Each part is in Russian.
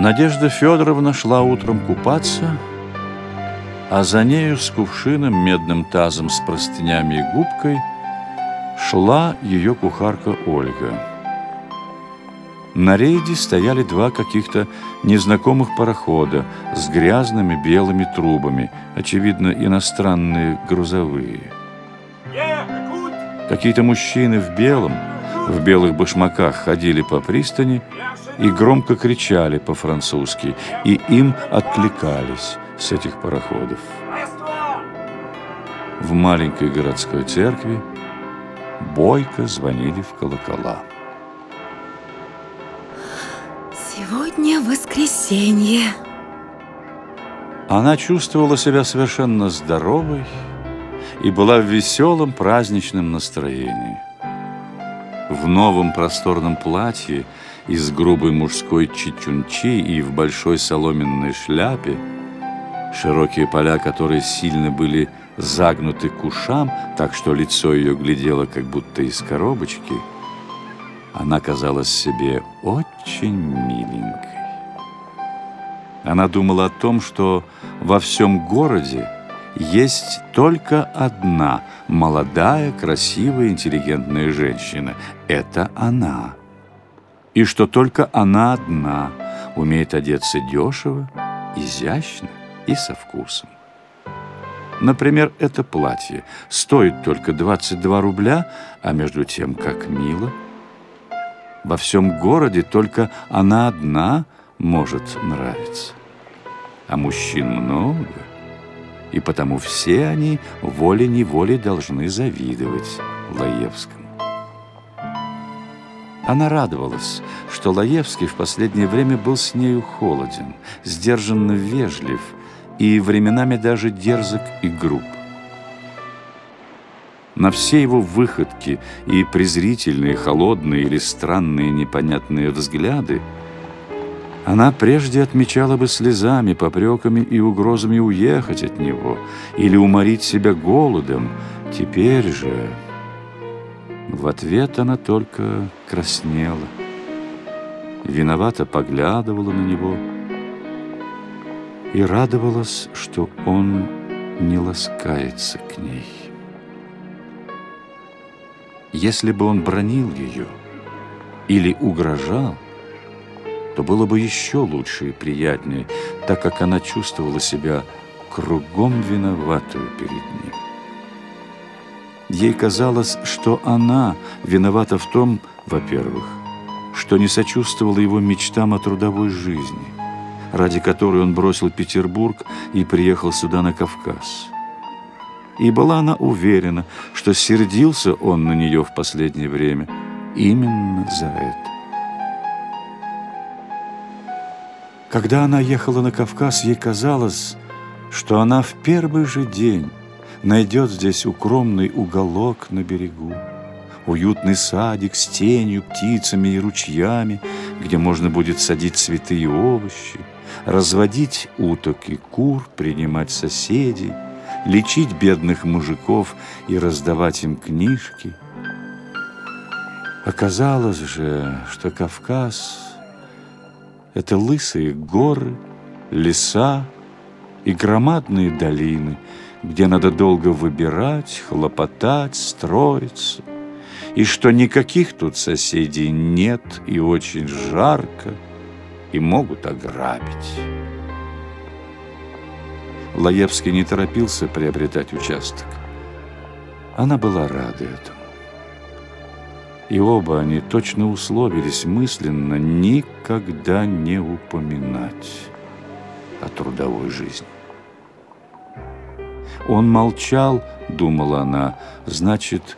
Надежда Федоровна шла утром купаться, а за нею с кувшином, медным тазом с простынями и губкой шла ее кухарка Ольга. На рейде стояли два каких-то незнакомых парохода с грязными белыми трубами, очевидно, иностранные грузовые. Какие-то мужчины в белом, в белых башмаках ходили по пристани и громко кричали по-французски, и им откликались с этих пароходов. В маленькой городской церкви бойко звонили в колокола. Сегодня воскресенье. Она чувствовала себя совершенно здоровой и была в веселом праздничном настроении. В новом просторном платье из грубой мужской чичунчи и в большой соломенной шляпе, широкие поля которой сильно были загнуты к ушам, так что лицо ее глядело как будто из коробочки, она казалась себе очень миленькой. Она думала о том, что во всем городе есть только одна молодая, красивая, интеллигентная женщина. Это она. И что только она одна умеет одеться дешево, изящно и со вкусом. Например, это платье стоит только 22 рубля, а между тем, как мило. Во всем городе только она одна может нравиться. А мужчин много – и потому все они волей-неволей должны завидовать Лаевскому. Она радовалась, что Лаевский в последнее время был с нею холоден, сдержанно вежлив и временами даже дерзок и груб. На все его выходки и презрительные, холодные или странные непонятные взгляды – она прежде отмечала бы слезами, попреками и угрозами уехать от него или уморить себя голодом. Теперь же в ответ она только краснела, виновато поглядывала на него и радовалась, что он не ласкается к ней. Если бы он бронил ее или угрожал, то было бы еще лучше и приятнее, так как она чувствовала себя кругом виноватую перед ним. Ей казалось, что она виновата в том, во-первых, что не сочувствовала его мечтам о трудовой жизни, ради которой он бросил Петербург и приехал сюда на Кавказ. И была она уверена, что сердился он на нее в последнее время именно за это. Когда она ехала на Кавказ, ей казалось, что она в первый же день найдет здесь укромный уголок на берегу, уютный садик с тенью, птицами и ручьями, где можно будет садить цветы и овощи, разводить уток и кур, принимать соседей, лечить бедных мужиков и раздавать им книжки. Оказалось же, что Кавказ это лысые горы, леса и громадные долины, где надо долго выбирать, хлопотать, строиться, и что никаких тут соседей нет и очень жарко, и могут ограбить. Лаевский не торопился приобретать участок. Она была рада этому. И оба они точно условились мысленно никогда не упоминать о трудовой жизни. Он молчал, думала она, значит,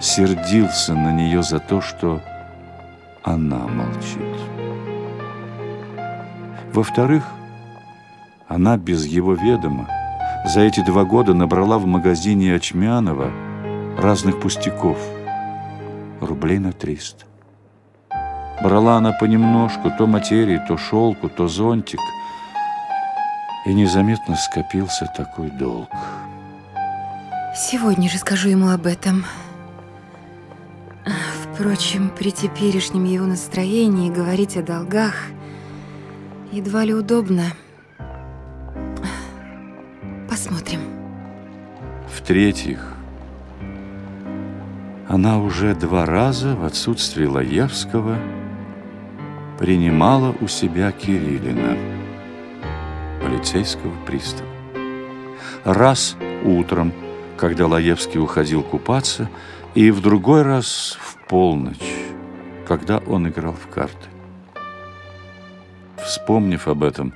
сердился на нее за то, что она молчит. Во-вторых, она без его ведома за эти два года набрала в магазине Очмянова разных пустяков – рублей на триста. Брала она понемножку то материи, то шелку, то зонтик, и незаметно скопился такой долг. Сегодня же скажу ему об этом. Впрочем, при теперешнем его настроении говорить о долгах Едва ли удобно. Посмотрим. В-третьих, она уже два раза в отсутствие Лаевского принимала у себя Кириллина, полицейского пристава. Раз утром, когда Лаевский уходил купаться, и в другой раз в полночь, когда он играл в карты. Вспомнив об этом,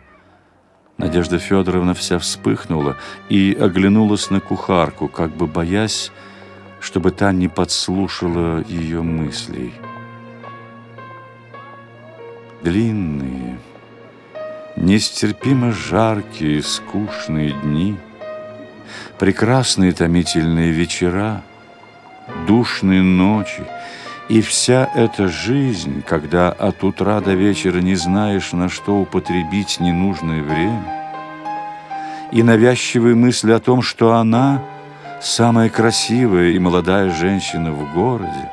Надежда Федоровна вся вспыхнула и оглянулась на кухарку, как бы боясь, чтобы та не подслушала ее мыслей. Длинные, нестерпимо жаркие, скучные дни, прекрасные томительные вечера, душные ночи. И вся эта жизнь, когда от утра до вечера не знаешь, на что употребить ненужное время, и навязчивые мысли о том, что она – самая красивая и молодая женщина в городе,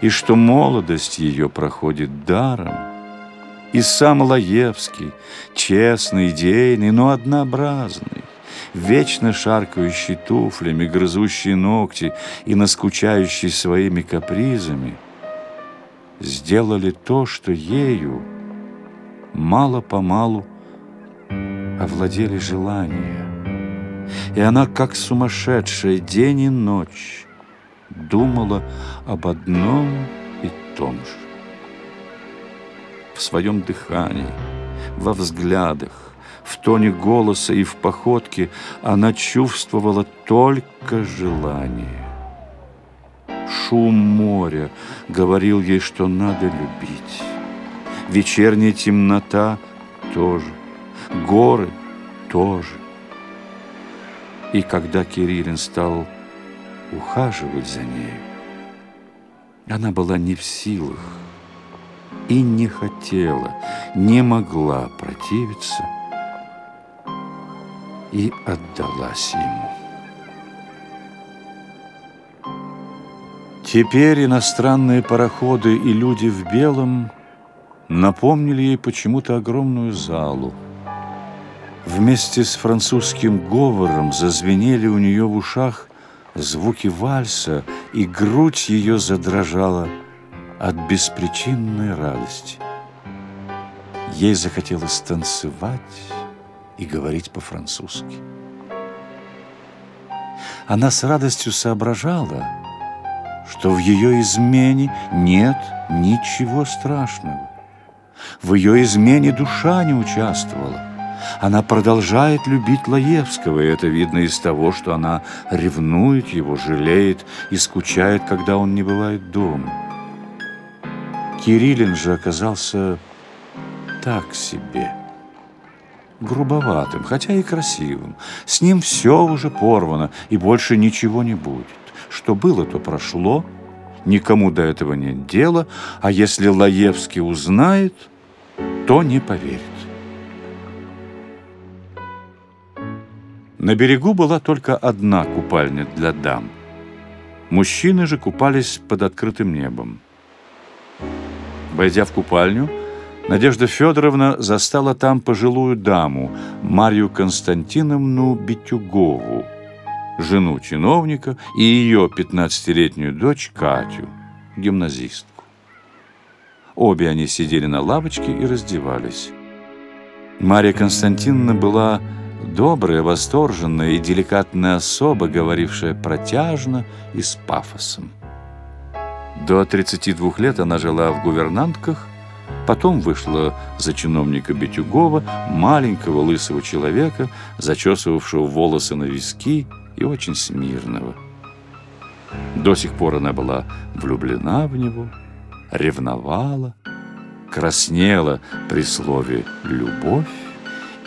и что молодость ее проходит даром. И сам Лаевский, честный, идейный, но однообразный, вечно шаркающий туфлями, грызущий ногти и наскучающий своими капризами, сделали то, что ею мало-помалу овладели желания и она, как сумасшедшая, день и ночь думала об одном и том же. В своем дыхании, во взглядах, в тоне голоса и в походке она чувствовала только желание. Шум моря говорил ей, что надо любить. Вечерняя темнота тоже, горы тоже. И когда Кириллин стал ухаживать за ней, она была не в силах и не хотела, не могла противиться и отдалась ему. Теперь иностранные пароходы и люди в белом напомнили ей почему-то огромную залу, Вместе с французским говором зазвенели у нее в ушах звуки вальса, и грудь ее задрожала от беспричинной радости. Ей захотелось танцевать и говорить по-французски. Она с радостью соображала, что в ее измене нет ничего страшного. В ее измене душа не участвовала. Она продолжает любить Лаевского, и это видно из того, что она ревнует его, жалеет и скучает, когда он не бывает дома. Кириллин же оказался так себе, грубоватым, хотя и красивым. С ним все уже порвано, и больше ничего не будет. Что было, то прошло, никому до этого нет дела, а если Лаевский узнает, то не поверит. На берегу была только одна купальня для дам. Мужчины же купались под открытым небом. Войдя в купальню, Надежда Федоровна застала там пожилую даму, Марию Константиновну Битюгову, жену чиновника и ее 15-летнюю дочь Катю, гимназистку. Обе они сидели на лавочке и раздевались. Мария Константиновна была добрая, восторженная и деликатная особа, говорившая протяжно и с пафосом. До 32 лет она жила в гувернантках, потом вышла за чиновника Бетюгова, маленького лысого человека, зачесывавшего волосы на виски и очень смирного. До сих пор она была влюблена в него, ревновала, краснела при слове «любовь»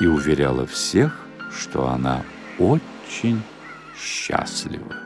и уверяла всех, что она очень счастлива.